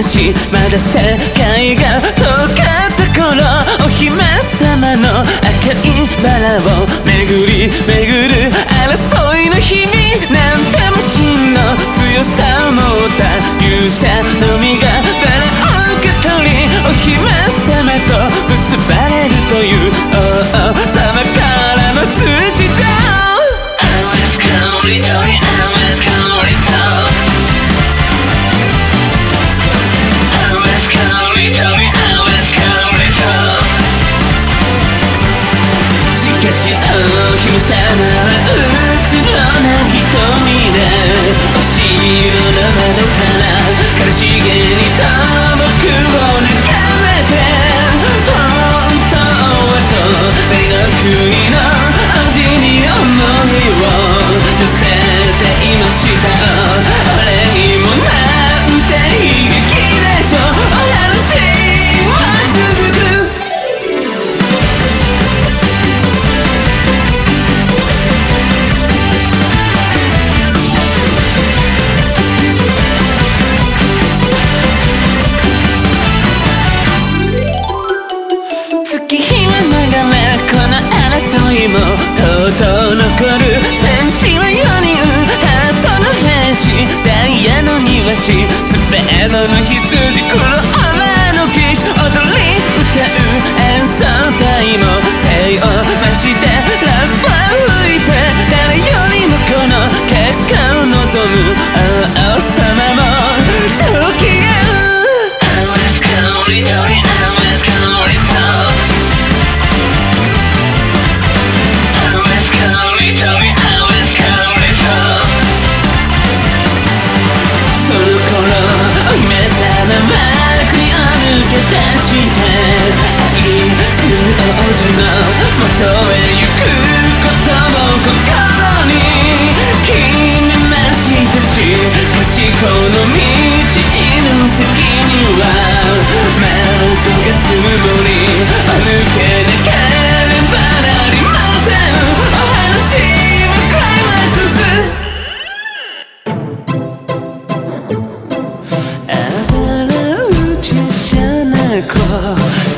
話まだ世界が遠かった頃お姫様の赤いバラを巡り巡る争いの日々なんでも真の強さを持った勇者のみがバラを受け取りお姫様と結ばれるという王様の羊黒泡の騎士踊り歌う演奏隊も精を増してラッパ吹いて誰よりもこの結果を望む王様も時へ I was going, going, I was going して愛する王子の刻